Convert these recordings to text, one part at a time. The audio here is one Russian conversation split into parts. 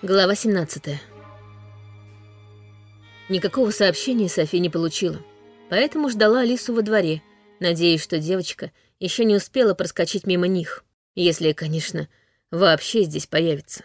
Глава 17 Никакого сообщения Софи не получила, поэтому ждала Алису во дворе, надеясь, что девочка еще не успела проскочить мимо них, если, конечно, вообще здесь появится.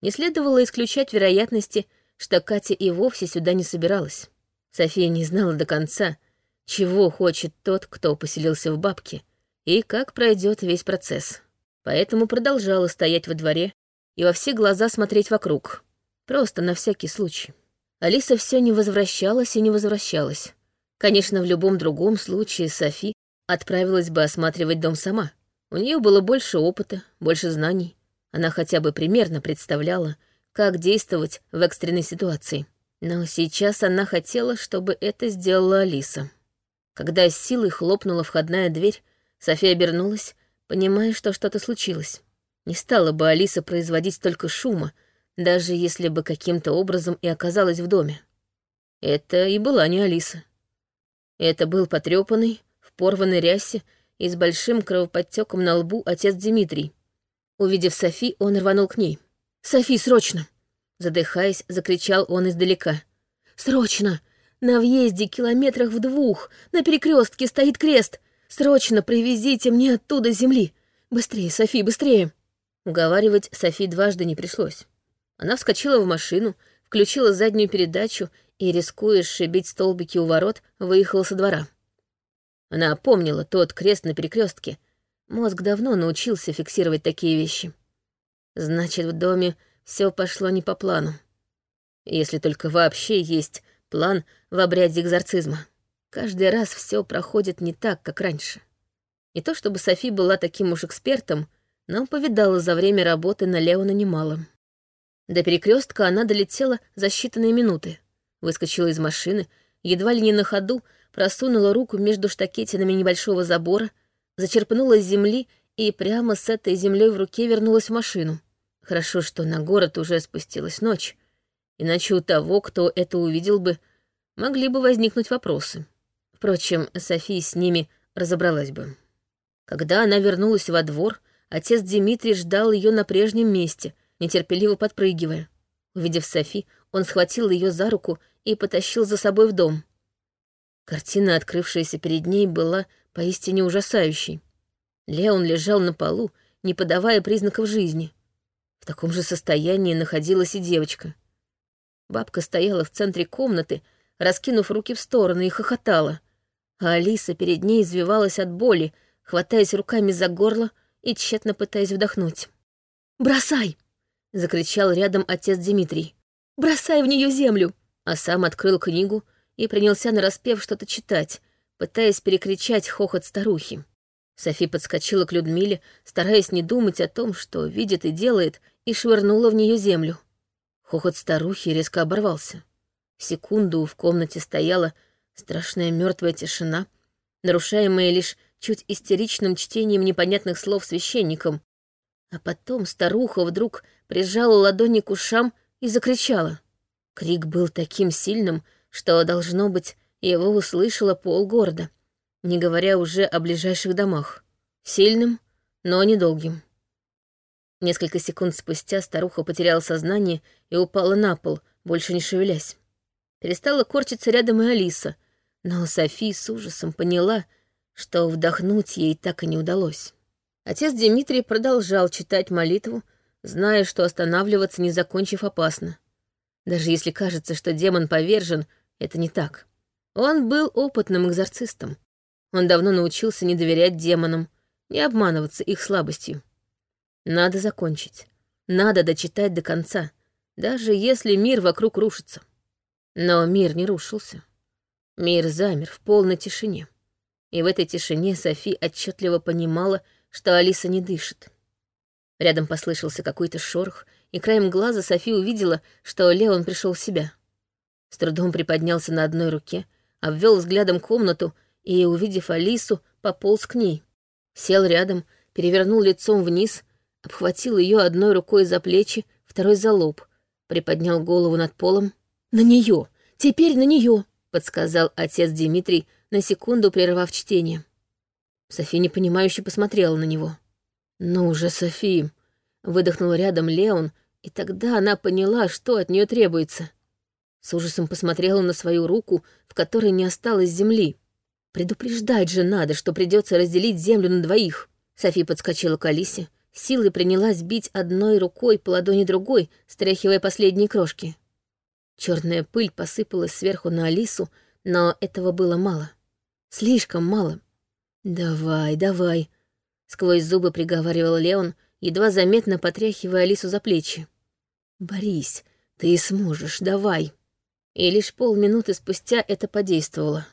Не следовало исключать вероятности, что Катя и вовсе сюда не собиралась. София не знала до конца, чего хочет тот, кто поселился в бабке, и как пройдет весь процесс. Поэтому продолжала стоять во дворе и во все глаза смотреть вокруг. Просто на всякий случай. Алиса все не возвращалась и не возвращалась. Конечно, в любом другом случае Софи отправилась бы осматривать дом сама. У нее было больше опыта, больше знаний. Она хотя бы примерно представляла, как действовать в экстренной ситуации. Но сейчас она хотела, чтобы это сделала Алиса. Когда с силой хлопнула входная дверь, София обернулась, понимая, что что-то случилось. Не стала бы Алиса производить столько шума, даже если бы каким-то образом и оказалась в доме. Это и была не Алиса. Это был потрепанный, в порванной рясе и с большим кровоподтеком на лбу отец Дмитрий. Увидев Софи, он рванул к ней. «Софи, срочно!» Задыхаясь, закричал он издалека. «Срочно! На въезде километрах в двух, на перекрестке стоит крест! Срочно привезите мне оттуда земли! Быстрее, Софи, быстрее!» Уговаривать Софи дважды не пришлось. Она вскочила в машину, включила заднюю передачу и, рискуя сшибить столбики у ворот, выехала со двора. Она помнила тот крест на перекрестке. Мозг давно научился фиксировать такие вещи. Значит, в доме все пошло не по плану. Если только вообще есть план в обряде экзорцизма. Каждый раз все проходит не так, как раньше. Не то чтобы Софи была таким уж экспертом, но повидала за время работы на Леона немало. До перекрестка она долетела за считанные минуты. Выскочила из машины, едва ли не на ходу, просунула руку между штакетинами небольшого забора, зачерпнула с земли и прямо с этой землей в руке вернулась в машину. Хорошо, что на город уже спустилась ночь, иначе у того, кто это увидел бы, могли бы возникнуть вопросы. Впрочем, София с ними разобралась бы. Когда она вернулась во двор, отец Дмитрий ждал ее на прежнем месте — нетерпеливо подпрыгивая. Увидев Софи, он схватил ее за руку и потащил за собой в дом. Картина, открывшаяся перед ней, была поистине ужасающей. Леон лежал на полу, не подавая признаков жизни. В таком же состоянии находилась и девочка. Бабка стояла в центре комнаты, раскинув руки в стороны, и хохотала, а Алиса перед ней извивалась от боли, хватаясь руками за горло и тщетно пытаясь вдохнуть. «Бросай!» — закричал рядом отец Дмитрий. «Бросай в нее землю!» А сам открыл книгу и принялся нараспев что-то читать, пытаясь перекричать хохот старухи. Софи подскочила к Людмиле, стараясь не думать о том, что видит и делает, и швырнула в нее землю. Хохот старухи резко оборвался. Секунду в комнате стояла страшная мертвая тишина, нарушаемая лишь чуть истеричным чтением непонятных слов священником, а потом старуха вдруг прижала ладони к ушам и закричала. Крик был таким сильным, что, должно быть, его услышала полгорода, не говоря уже о ближайших домах. Сильным, но недолгим. Несколько секунд спустя старуха потеряла сознание и упала на пол, больше не шевелясь. Перестала корчиться рядом и Алиса, но Софи с ужасом поняла, что вдохнуть ей так и не удалось. Отец Дмитрий продолжал читать молитву, зная, что останавливаться, не закончив, опасно. Даже если кажется, что демон повержен, это не так. Он был опытным экзорцистом. Он давно научился не доверять демонам, не обманываться их слабостью. Надо закончить. Надо дочитать до конца, даже если мир вокруг рушится. Но мир не рушился. Мир замер в полной тишине. И в этой тишине Софи отчетливо понимала, что Алиса не дышит. Рядом послышался какой-то шорох, и краем глаза Софи увидела, что Леон пришел в себя. С трудом приподнялся на одной руке, обвел взглядом комнату и, увидев Алису, пополз к ней. Сел рядом, перевернул лицом вниз, обхватил ее одной рукой за плечи, второй за лоб, приподнял голову над полом. «На нее! Теперь на нее!» — подсказал отец Дмитрий, на секунду прервав чтение. Софи непонимающе посмотрела на него. «Ну же, Софи!» — выдохнул рядом Леон И тогда она поняла, что от нее требуется. С ужасом посмотрела на свою руку, в которой не осталось земли. Предупреждать же надо, что придется разделить землю на двоих. Софи подскочила к Алисе, силой принялась бить одной рукой по ладони другой, стряхивая последние крошки. Черная пыль посыпалась сверху на Алису, но этого было мало. Слишком мало. «Давай, давай», — сквозь зубы приговаривал Леон, едва заметно потряхивая Алису за плечи. «Борись, ты сможешь, давай». И лишь полминуты спустя это подействовало.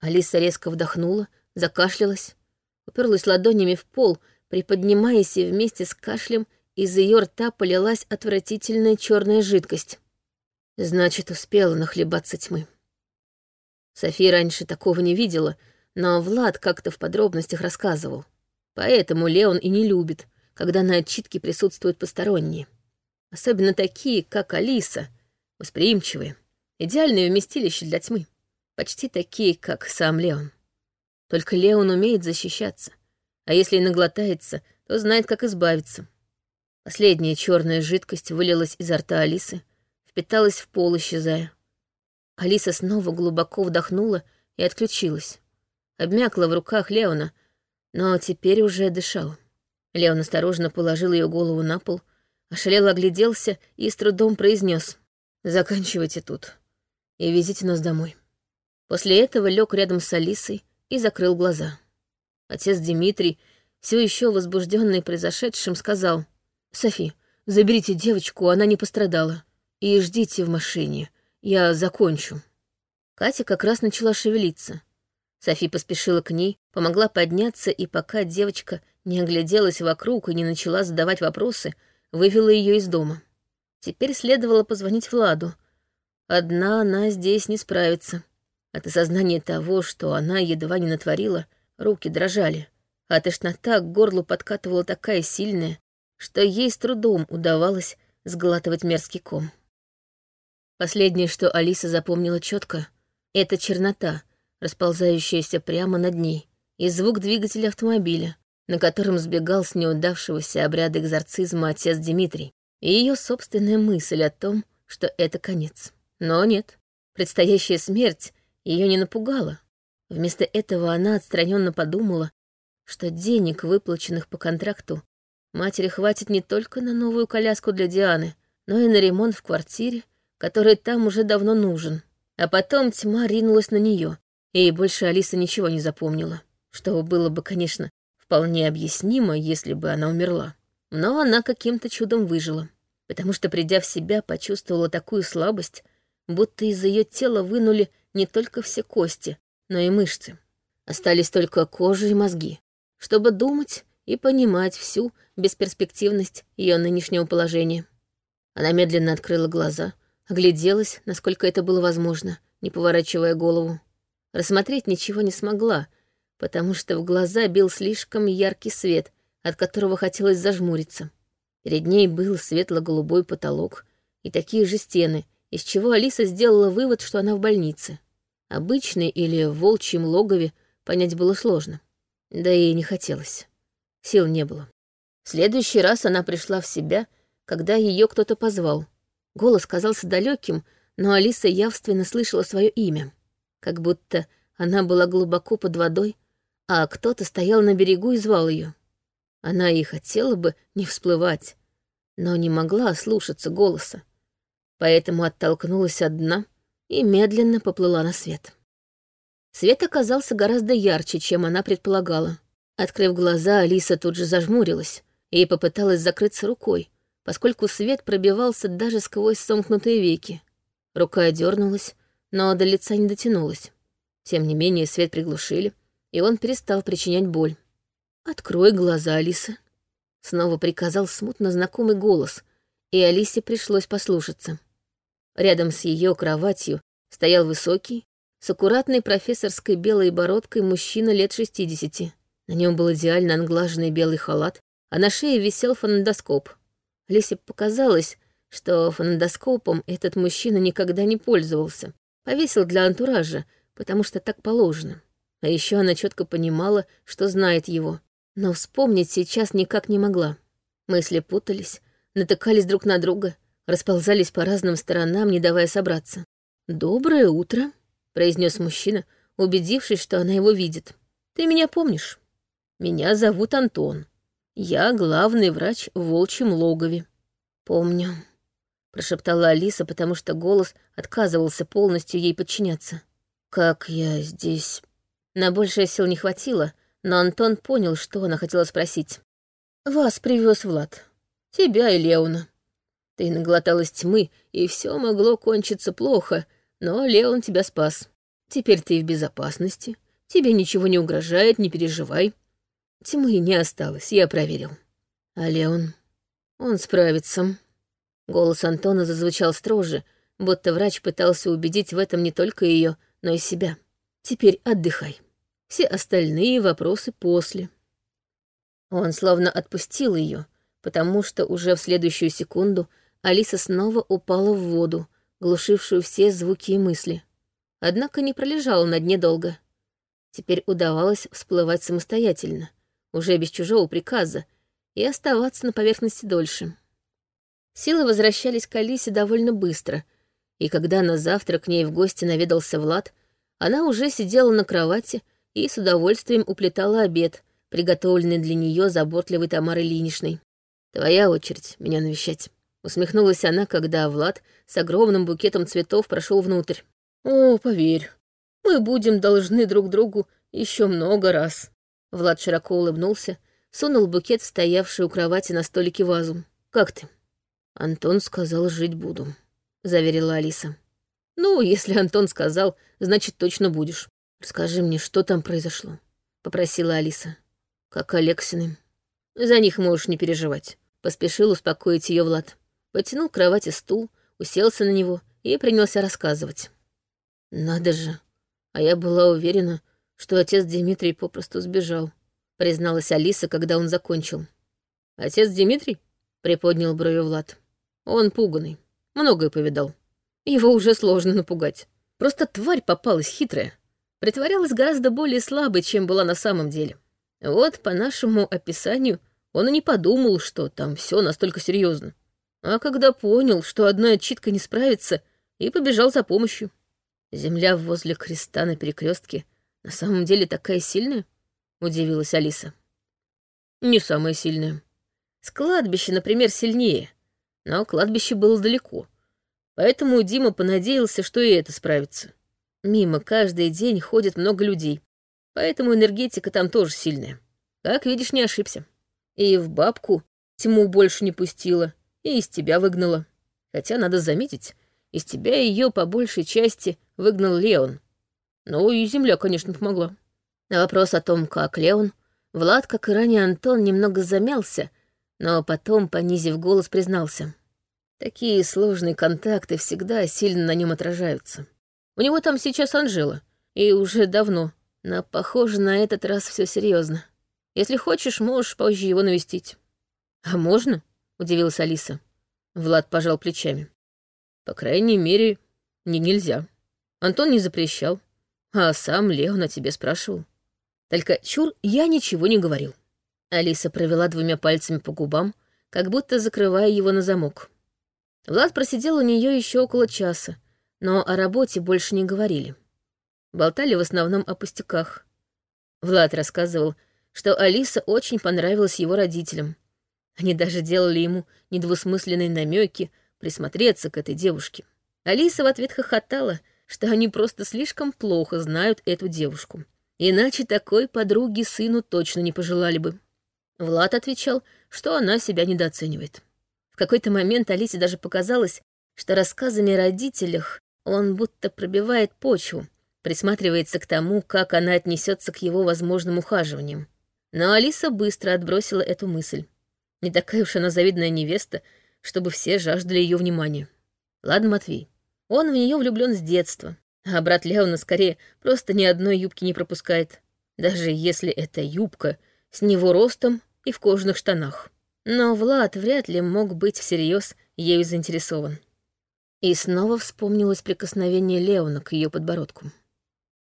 Алиса резко вдохнула, закашлялась, уперлась ладонями в пол, приподнимаясь, и вместе с кашлем из ее рта полилась отвратительная черная жидкость. Значит, успела нахлебаться тьмы. София раньше такого не видела, но Влад как-то в подробностях рассказывал. Поэтому Леон и не любит, когда на отчитке присутствуют посторонние. Особенно такие, как Алиса, восприимчивые. Идеальное вместилище для тьмы. Почти такие, как сам Леон. Только Леон умеет защищаться. А если и наглотается, то знает, как избавиться. Последняя черная жидкость вылилась изо рта Алисы, впиталась в пол, исчезая. Алиса снова глубоко вдохнула и отключилась. Обмякла в руках Леона, но теперь уже дышал. Леон осторожно положил ее голову на пол, ошалело огляделся и с трудом произнес: «Заканчивайте тут и везите нас домой». После этого лег рядом с Алисой и закрыл глаза. Отец Дмитрий, все еще возбужденный произошедшим, сказал, «Софи, заберите девочку, она не пострадала, и ждите в машине, я закончу». Катя как раз начала шевелиться. Софи поспешила к ней, помогла подняться, и пока девочка не огляделась вокруг и не начала задавать вопросы, вывела ее из дома. Теперь следовало позвонить Владу. Одна она здесь не справится. От осознания того, что она едва не натворила, руки дрожали, а тошнота к горлу подкатывала такая сильная, что ей с трудом удавалось сглатывать мерзкий ком. Последнее, что Алиса запомнила четко, это чернота, расползающаяся прямо над ней, и звук двигателя автомобиля, на котором сбегал с неудавшегося обряда экзорцизма отец Дмитрий, и ее собственная мысль о том, что это конец. Но нет, предстоящая смерть ее не напугала. Вместо этого она отстраненно подумала, что денег, выплаченных по контракту, матери хватит не только на новую коляску для Дианы, но и на ремонт в квартире который там уже давно нужен. А потом тьма ринулась на нее, и больше Алиса ничего не запомнила, что было бы, конечно, вполне объяснимо, если бы она умерла. Но она каким-то чудом выжила, потому что, придя в себя, почувствовала такую слабость, будто из ее тела вынули не только все кости, но и мышцы. Остались только кожа и мозги, чтобы думать и понимать всю бесперспективность ее нынешнего положения. Она медленно открыла глаза — Огляделась, насколько это было возможно, не поворачивая голову. Рассмотреть ничего не смогла, потому что в глаза бил слишком яркий свет, от которого хотелось зажмуриться. Перед ней был светло-голубой потолок и такие же стены, из чего Алиса сделала вывод, что она в больнице. Обычной или в волчьем логове понять было сложно. Да и не хотелось. Сил не было. В следующий раз она пришла в себя, когда ее кто-то позвал — Голос казался далеким, но Алиса явственно слышала свое имя. Как будто она была глубоко под водой, а кто-то стоял на берегу и звал ее. Она и хотела бы не всплывать, но не могла слушаться голоса. Поэтому оттолкнулась от дна и медленно поплыла на свет. Свет оказался гораздо ярче, чем она предполагала. Открыв глаза, Алиса тут же зажмурилась и попыталась закрыться рукой, поскольку свет пробивался даже сквозь сомкнутые веки. Рука дернулась, но до лица не дотянулась. Тем не менее, свет приглушили, и он перестал причинять боль. «Открой глаза, Алиса», — снова приказал смутно знакомый голос, и Алисе пришлось послушаться. Рядом с ее кроватью стоял высокий, с аккуратной профессорской белой бородкой мужчина лет шестидесяти. На нем был идеально англаженный белый халат, а на шее висел фонендоскоп — Лисе показалось, что фонендоскопом этот мужчина никогда не пользовался. Повесил для антуража, потому что так положено. А еще она четко понимала, что знает его, но вспомнить сейчас никак не могла. Мысли путались, натыкались друг на друга, расползались по разным сторонам, не давая собраться. «Доброе утро», — произнес мужчина, убедившись, что она его видит. «Ты меня помнишь? Меня зовут Антон. Я главный врач в волчьем логове». «Помню», — прошептала Алиса, потому что голос отказывался полностью ей подчиняться. «Как я здесь...» На большее сил не хватило, но Антон понял, что она хотела спросить. «Вас привез Влад. Тебя и Леона. Ты наглоталась тьмы, и все могло кончиться плохо, но Леон тебя спас. Теперь ты в безопасности, тебе ничего не угрожает, не переживай. Тьмы не осталось, я проверил. А Леон, он справится». Голос Антона зазвучал строже, будто врач пытался убедить в этом не только ее, но и себя. «Теперь отдыхай». Все остальные вопросы после. Он словно отпустил ее, потому что уже в следующую секунду Алиса снова упала в воду, глушившую все звуки и мысли. Однако не пролежала на дне долго. Теперь удавалось всплывать самостоятельно, уже без чужого приказа, и оставаться на поверхности дольше. Силы возвращались к Алисе довольно быстро, и когда на завтра к ней в гости наведался Влад, она уже сидела на кровати и с удовольствием уплетала обед, приготовленный для нее заботливой Тамарой Линишной. «Твоя очередь меня навещать», — усмехнулась она, когда Влад с огромным букетом цветов прошел внутрь. «О, поверь, мы будем должны друг другу еще много раз». Влад широко улыбнулся, сунул букет в стоявшую у кровати на столике вазу. «Как ты?» «Антон сказал, жить буду», — заверила Алиса. «Ну, если Антон сказал, значит, точно будешь. «Скажи мне, что там произошло?» — попросила Алиса. «Как Алексины?» «За них можешь не переживать», — поспешил успокоить ее Влад. Потянул к кровати стул, уселся на него и принялся рассказывать. «Надо же, а я была уверена, что отец Дмитрий попросту сбежал», — призналась Алиса, когда он закончил. «Отец Дмитрий?» — приподнял брови Влад. «Он пуганный, многое повидал. Его уже сложно напугать. Просто тварь попалась хитрая притворялась гораздо более слабой, чем была на самом деле. Вот по нашему описанию он и не подумал, что там все настолько серьезно. А когда понял, что одной отчиткой не справится, и побежал за помощью. Земля возле креста на перекрестке на самом деле такая сильная? Удивилась Алиса. Не самая сильная. С кладбища, например, сильнее. Но кладбище было далеко. Поэтому Дима понадеялся, что и это справится. Мимо каждый день ходит много людей, поэтому энергетика там тоже сильная. Как видишь, не ошибся. И в бабку тьму больше не пустила, и из тебя выгнала. Хотя, надо заметить, из тебя ее по большей части выгнал Леон. Ну и земля, конечно, помогла. На вопрос о том, как Леон, Влад, как и ранее Антон, немного замялся, но потом, понизив голос, признался. Такие сложные контакты всегда сильно на нем отражаются. У него там сейчас Анжела. И уже давно. Но, похоже, на этот раз все серьезно. Если хочешь, можешь позже его навестить. А можно? Удивилась Алиса. Влад пожал плечами. По крайней мере, не нельзя. Антон не запрещал. А сам Леон о тебе спрашивал. Только чур, я ничего не говорил. Алиса провела двумя пальцами по губам, как будто закрывая его на замок. Влад просидел у нее еще около часа, но о работе больше не говорили. Болтали в основном о пустяках. Влад рассказывал, что Алиса очень понравилась его родителям. Они даже делали ему недвусмысленные намеки присмотреться к этой девушке. Алиса в ответ хохотала, что они просто слишком плохо знают эту девушку. Иначе такой подруги сыну точно не пожелали бы. Влад отвечал, что она себя недооценивает. В какой-то момент Алисе даже показалось, что рассказами о родителях он будто пробивает почву, присматривается к тому, как она отнесется к его возможным ухаживаниям. Но Алиса быстро отбросила эту мысль. Не такая уж она завидная невеста, чтобы все жаждали ее внимания. Ладно, Матвей. Он в нее влюблен с детства, а брат Леона скорее просто ни одной юбки не пропускает, даже если это юбка с него ростом и в кожаных штанах. Но Влад вряд ли мог быть всерьез ею заинтересован. И снова вспомнилось прикосновение Леона к ее подбородку.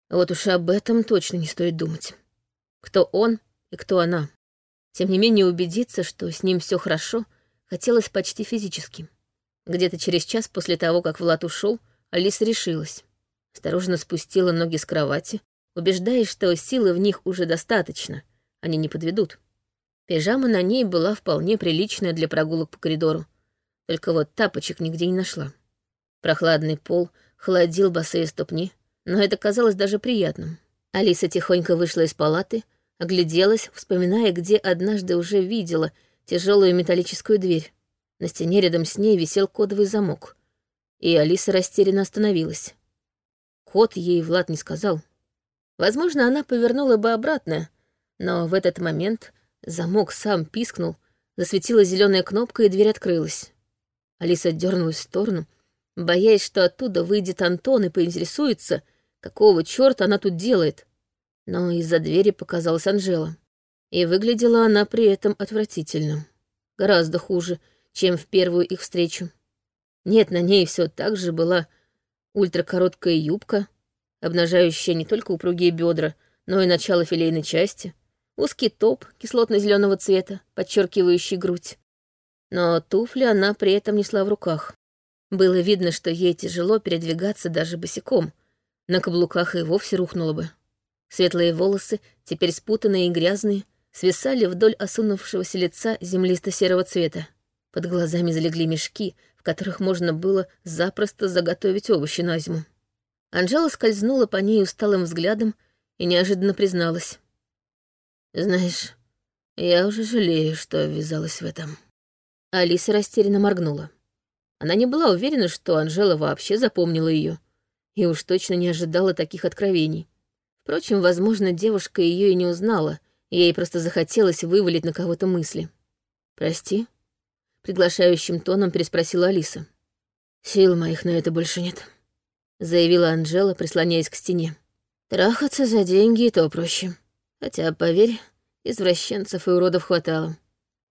Вот уж об этом точно не стоит думать. Кто он и кто она. Тем не менее убедиться, что с ним все хорошо, хотелось почти физически. Где-то через час после того, как Влад ушел, Алиса решилась. Осторожно спустила ноги с кровати, убеждаясь, что силы в них уже достаточно, они не подведут. Пижама на ней была вполне приличная для прогулок по коридору, только вот тапочек нигде не нашла. Прохладный пол холодил босые ступни, но это казалось даже приятным. Алиса тихонько вышла из палаты, огляделась, вспоминая, где однажды уже видела тяжелую металлическую дверь. На стене рядом с ней висел кодовый замок. И Алиса растерянно остановилась. Код ей Влад не сказал. Возможно, она повернула бы обратно, но в этот момент замок сам пискнул, засветила зеленая кнопка, и дверь открылась. Алиса дернулась в сторону, боясь, что оттуда выйдет Антон и поинтересуется, какого черта она тут делает. Но из-за двери показалась Анжела. И выглядела она при этом отвратительно. Гораздо хуже, чем в первую их встречу. Нет, на ней все так же была ультракороткая юбка, обнажающая не только упругие бедра, но и начало филейной части, узкий топ кислотно-зеленого цвета, подчеркивающий грудь. Но туфли она при этом несла в руках. Было видно, что ей тяжело передвигаться даже босиком. На каблуках и вовсе рухнула бы. Светлые волосы, теперь спутанные и грязные, свисали вдоль осунувшегося лица землисто-серого цвета. Под глазами залегли мешки, в которых можно было запросто заготовить овощи на зиму. Анжела скользнула по ней усталым взглядом и неожиданно призналась. «Знаешь, я уже жалею, что ввязалась в этом». Алиса растерянно моргнула. Она не была уверена, что Анжела вообще запомнила ее, и уж точно не ожидала таких откровений. Впрочем, возможно, девушка ее и не узнала, ей просто захотелось вывалить на кого-то мысли. «Прости», приглашающим тоном переспросила Алиса. «Сил моих на это больше нет», — заявила Анжела, прислоняясь к стене. «Трахаться за деньги — то проще. Хотя, поверь, извращенцев и уродов хватало.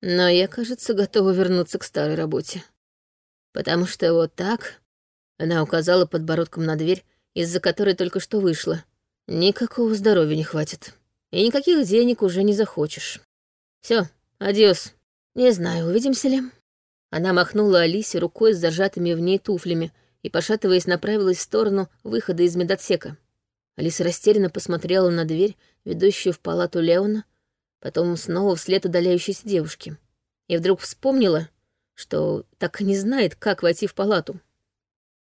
Но я, кажется, готова вернуться к старой работе. Потому что вот так...» Она указала подбородком на дверь, из-за которой только что вышла. «Никакого здоровья не хватит. И никаких денег уже не захочешь. Все, адиос. Не знаю, увидимся ли». Она махнула Алисе рукой с зажатыми в ней туфлями и, пошатываясь, направилась в сторону выхода из медотсека. Алиса растерянно посмотрела на дверь, ведущую в палату Леона, потом снова вслед удаляющейся девушки. И вдруг вспомнила, что так и не знает, как войти в палату.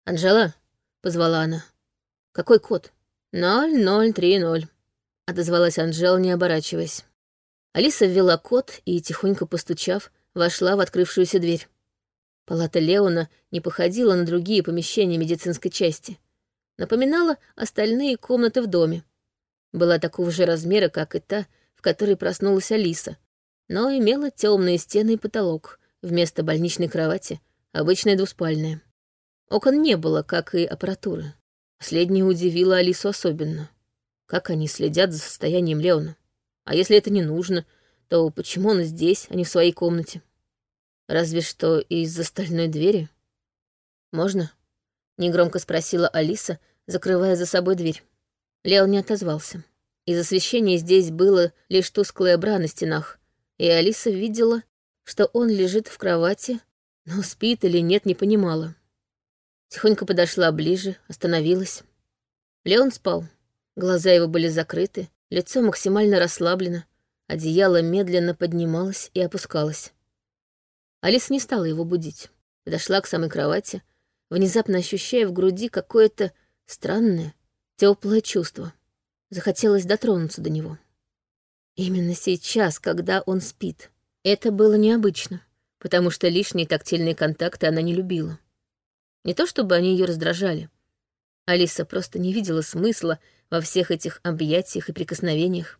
«Анжела», — позвала она. «Какой код?» «Ноль, ноль, три, ноль», — отозвалась Анжела, не оборачиваясь. Алиса ввела код и, тихонько постучав, вошла в открывшуюся дверь. Палата Леона не походила на другие помещения медицинской части. Напоминала остальные комнаты в доме. Была такого же размера, как и та, в которой проснулась Алиса, но имела темные стены и потолок, вместо больничной кровати — обычная двуспальная. Окон не было, как и аппаратуры. Последнее удивило Алису особенно. Как они следят за состоянием Леона? А если это не нужно — то почему он здесь, а не в своей комнате? Разве что из-за стальной двери? Можно? Негромко спросила Алиса, закрывая за собой дверь. Лео не отозвался. Из освещения здесь было лишь тусклая бра на стенах, и Алиса видела, что он лежит в кровати, но спит или нет, не понимала. Тихонько подошла ближе, остановилась. Леон спал. Глаза его были закрыты, лицо максимально расслаблено, Одеяло медленно поднималось и опускалось. Алиса не стала его будить. Подошла к самой кровати, внезапно ощущая в груди какое-то странное, теплое чувство. Захотелось дотронуться до него. Именно сейчас, когда он спит. Это было необычно, потому что лишние тактильные контакты она не любила. Не то чтобы они ее раздражали. Алиса просто не видела смысла во всех этих объятиях и прикосновениях.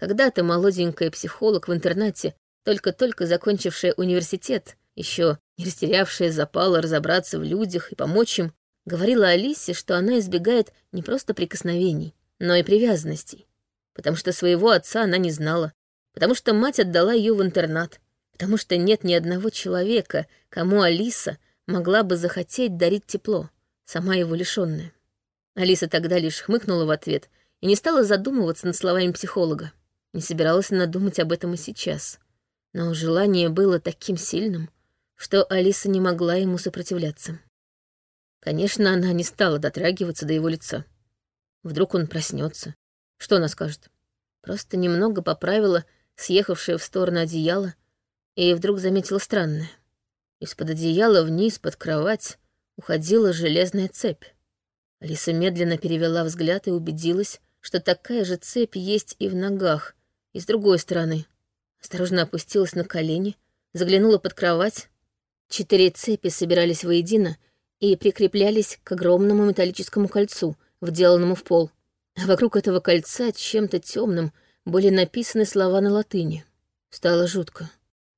Когда-то молоденькая психолог в интернате, только-только закончившая университет, еще не растерявшая запала разобраться в людях и помочь им, говорила Алисе, что она избегает не просто прикосновений, но и привязанностей. Потому что своего отца она не знала, потому что мать отдала ее в интернат, потому что нет ни одного человека, кому Алиса могла бы захотеть дарить тепло, сама его лишённая. Алиса тогда лишь хмыкнула в ответ и не стала задумываться над словами психолога. Не собиралась она думать об этом и сейчас. Но желание было таким сильным, что Алиса не могла ему сопротивляться. Конечно, она не стала дотрагиваться до его лица. Вдруг он проснется. Что она скажет? Просто немного поправила съехавшее в сторону одеяло и вдруг заметила странное. Из-под одеяла вниз, под кровать, уходила железная цепь. Алиса медленно перевела взгляд и убедилась, что такая же цепь есть и в ногах, и с другой стороны. Осторожно опустилась на колени, заглянула под кровать. Четыре цепи собирались воедино и прикреплялись к огромному металлическому кольцу, вделанному в пол. А вокруг этого кольца чем-то темным были написаны слова на латыни. Стало жутко.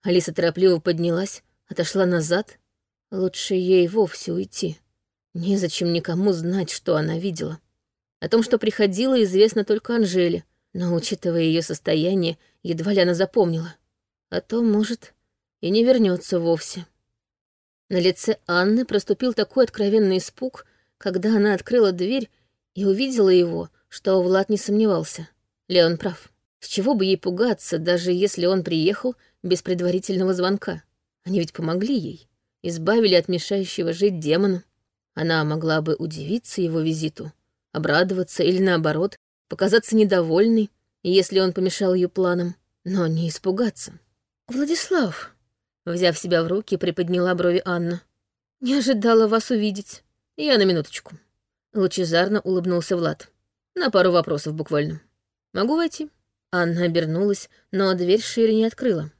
Алиса торопливо поднялась, отошла назад. Лучше ей вовсе уйти. Незачем никому знать, что она видела. О том, что приходила, известно только Анжеле, но, учитывая ее состояние, едва ли она запомнила. А то, может, и не вернется вовсе. На лице Анны проступил такой откровенный испуг, когда она открыла дверь и увидела его, что Влад не сомневался. Леон прав. С чего бы ей пугаться, даже если он приехал без предварительного звонка? Они ведь помогли ей, избавили от мешающего жить демона. Она могла бы удивиться его визиту, обрадоваться или, наоборот, показаться недовольной, если он помешал ее планам, но не испугаться. «Владислав», — взяв себя в руки, приподняла брови Анна, — «не ожидала вас увидеть. Я на минуточку». Лучезарно улыбнулся Влад. «На пару вопросов буквально. Могу войти?» Анна обернулась, но дверь шире не открыла.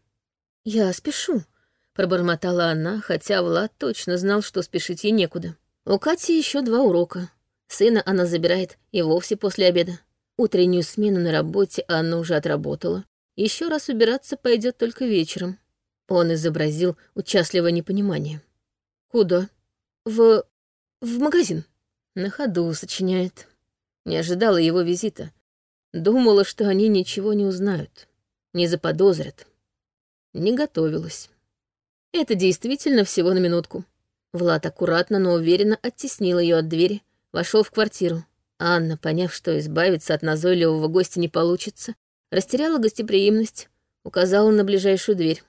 «Я спешу», — пробормотала она, хотя Влад точно знал, что спешить ей некуда. У Кати еще два урока. Сына она забирает и вовсе после обеда. Утреннюю смену на работе Анна уже отработала. Еще раз убираться пойдет только вечером. Он изобразил участливое непонимание. «Куда?» «В... в магазин». На ходу сочиняет. Не ожидала его визита. Думала, что они ничего не узнают, не заподозрят. Не готовилась. Это действительно всего на минутку. Влад аккуратно, но уверенно оттеснил ее от двери, вошел в квартиру. Анна, поняв, что избавиться от назойливого гостя не получится, растеряла гостеприимность, указала на ближайшую дверь.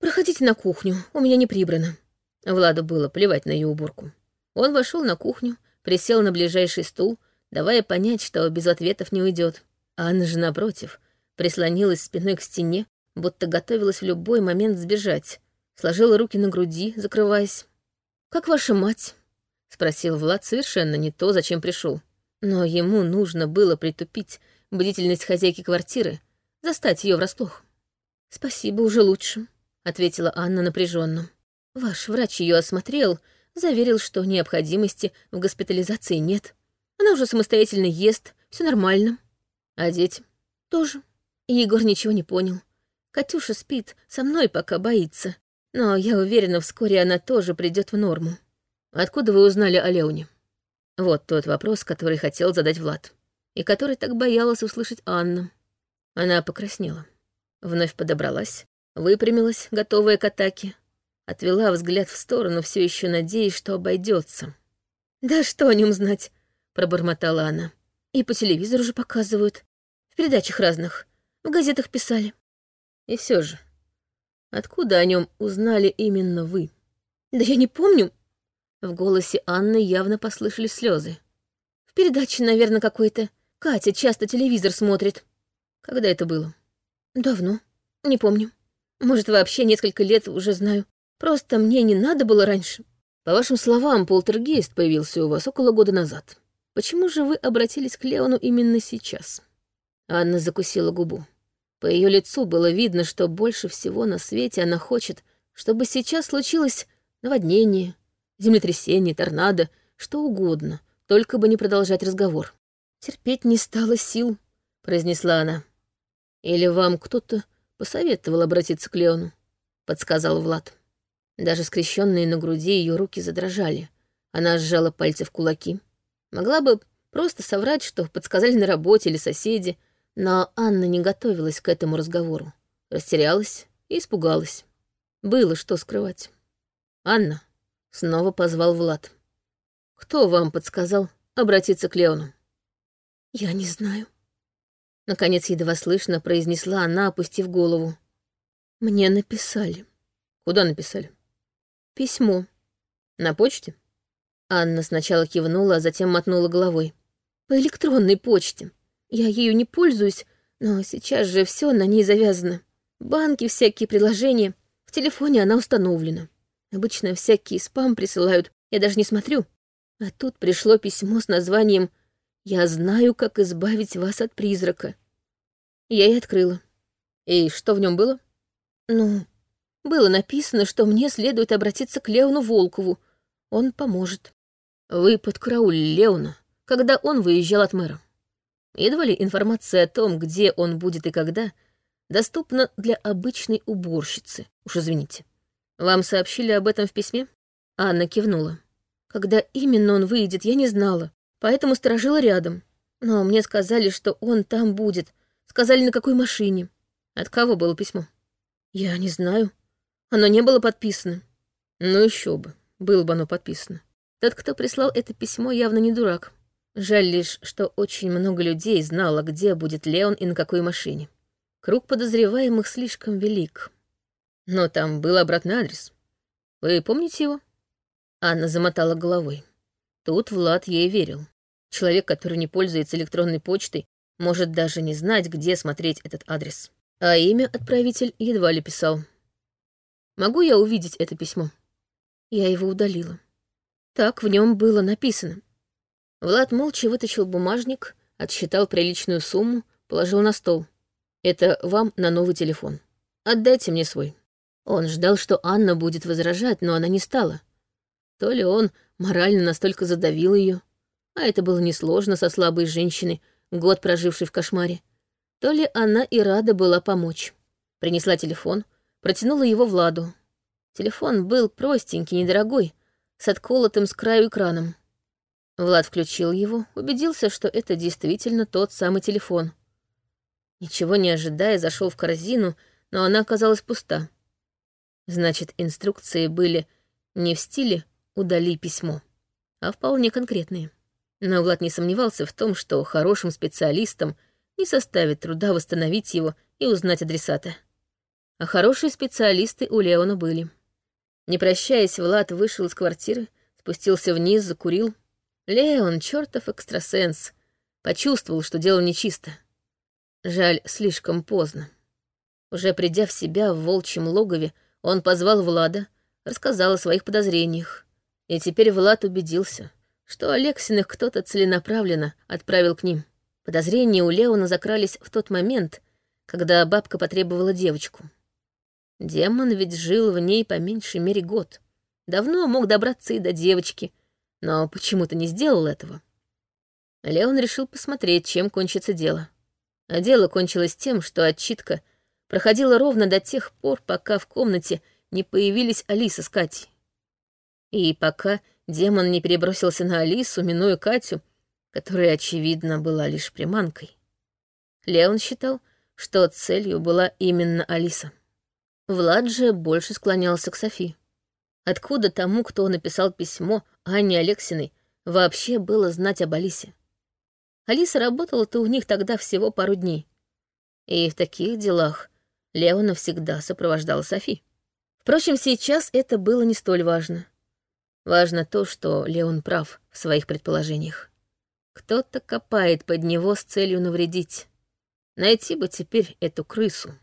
«Проходите на кухню, у меня не прибрано». Владу было плевать на ее уборку. Он вошел на кухню, присел на ближайший стул, давая понять, что без ответов не уйдет. Анна же, напротив, прислонилась спиной к стене, будто готовилась в любой момент сбежать, сложила руки на груди, закрываясь. «Как ваша мать?» — спросил Влад совершенно не то, зачем пришел. Но ему нужно было притупить бдительность хозяйки квартиры, застать ее врасплох. «Спасибо, уже лучше», — ответила Анна напряженно. «Ваш врач ее осмотрел, заверил, что необходимости в госпитализации нет. Она уже самостоятельно ест, все нормально. А дети? Тоже. Егор ничего не понял. Катюша спит, со мной пока боится. Но я уверена, вскоре она тоже придет в норму. Откуда вы узнали о Леоне? Вот тот вопрос, который хотел задать Влад. И который так боялась услышать Анна. Она покраснела. Вновь подобралась, выпрямилась, готовая к атаке. Отвела взгляд в сторону, все еще надеясь, что обойдется. «Да что о нем знать?» — пробормотала она. «И по телевизору же показывают. В передачах разных. В газетах писали». И все же, Откуда о нем узнали именно вы? Да я не помню. В голосе Анны явно послышались слезы. В передаче, наверное, какой-то. Катя часто телевизор смотрит. Когда это было? Давно. Не помню. Может, вообще несколько лет уже знаю. Просто мне не надо было раньше. По вашим словам, полтергейст появился у вас около года назад. Почему же вы обратились к Леону именно сейчас? Анна закусила губу. По ее лицу было видно, что больше всего на свете она хочет, чтобы сейчас случилось наводнение, землетрясение, торнадо, что угодно, только бы не продолжать разговор. «Терпеть не стало сил», — произнесла она. «Или вам кто-то посоветовал обратиться к Леону?» — подсказал Влад. Даже скрещенные на груди ее руки задрожали. Она сжала пальцы в кулаки. Могла бы просто соврать, что подсказали на работе или соседи, но Анна не готовилась к этому разговору. Растерялась и испугалась. Было что скрывать. «Анна», — снова позвал Влад. «Кто вам подсказал обратиться к Леону?» «Я не знаю». Наконец, едва слышно, произнесла она, опустив голову. «Мне написали». «Куда написали?» Письмо. На почте? Анна сначала кивнула, а затем мотнула головой. По электронной почте. Я ею не пользуюсь, но сейчас же все на ней завязано. Банки, всякие приложения. В телефоне она установлена. Обычно всякие спам присылают, я даже не смотрю. А тут пришло письмо с названием «Я знаю, как избавить вас от призрака». Я и открыла. И что в нем было? Ну, было написано, что мне следует обратиться к Леону Волкову. Он поможет. Вы подкараулили Леона, когда он выезжал от мэра. Едва ли информация о том, где он будет и когда, доступна для обычной уборщицы. Уж извините. Вам сообщили об этом в письме? Анна кивнула. Когда именно он выйдет, я не знала, поэтому сторожила рядом. Но мне сказали, что он там будет. Сказали, на какой машине. От кого было письмо? Я не знаю. Оно не было подписано. Ну еще бы, было бы оно подписано. Тот, кто прислал это письмо, явно не дурак. Жаль лишь, что очень много людей знало, где будет Леон и на какой машине. Круг подозреваемых слишком велик. Но там был обратный адрес. Вы помните его? Анна замотала головой. Тут Влад ей верил. Человек, который не пользуется электронной почтой, может даже не знать, где смотреть этот адрес. А имя отправитель едва ли писал. Могу я увидеть это письмо? Я его удалила. Так в нем было написано. Влад молча вытащил бумажник, отсчитал приличную сумму, положил на стол. Это вам на новый телефон. Отдайте мне свой. Он ждал, что Анна будет возражать, но она не стала. То ли он морально настолько задавил ее, а это было несложно со слабой женщиной, год прожившей в кошмаре, то ли она и рада была помочь. Принесла телефон, протянула его Владу. Телефон был простенький, недорогой, с отколотым с краю экраном. Влад включил его, убедился, что это действительно тот самый телефон. Ничего не ожидая, зашел в корзину, но она оказалась пуста. Значит, инструкции были не в стиле удали письмо, а вполне конкретные. Но Влад не сомневался в том, что хорошим специалистам не составит труда восстановить его и узнать адресата. А хорошие специалисты у Леона были. Не прощаясь, Влад вышел из квартиры, спустился вниз, закурил. Леон, чертов экстрасенс, почувствовал, что дело нечисто. Жаль, слишком поздно. Уже придя в себя в волчьем логове, он позвал Влада, рассказал о своих подозрениях. И теперь Влад убедился, что Алексиных кто-то целенаправленно отправил к ним. Подозрения у Леона закрались в тот момент, когда бабка потребовала девочку. Демон ведь жил в ней по меньшей мере год. Давно мог добраться и до девочки, но почему-то не сделал этого. Леон решил посмотреть, чем кончится дело. А дело кончилось тем, что отчитка проходила ровно до тех пор, пока в комнате не появились Алиса с Катей. И пока демон не перебросился на Алису, минуя Катю, которая, очевидно, была лишь приманкой. Леон считал, что целью была именно Алиса. Влад же больше склонялся к Софи. Откуда тому, кто написал письмо Анне Алексиной, вообще было знать об Алисе? Алиса работала-то у них тогда всего пару дней. И в таких делах Леона всегда сопровождала Софи. Впрочем, сейчас это было не столь важно. Важно то, что Леон прав в своих предположениях. Кто-то копает под него с целью навредить. Найти бы теперь эту крысу.